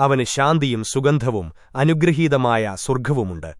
അവന് ശാന്തിയും സുഗന്ധവും അനുഗ്രഹീതമായ സ്വർഗവുമുണ്ട്.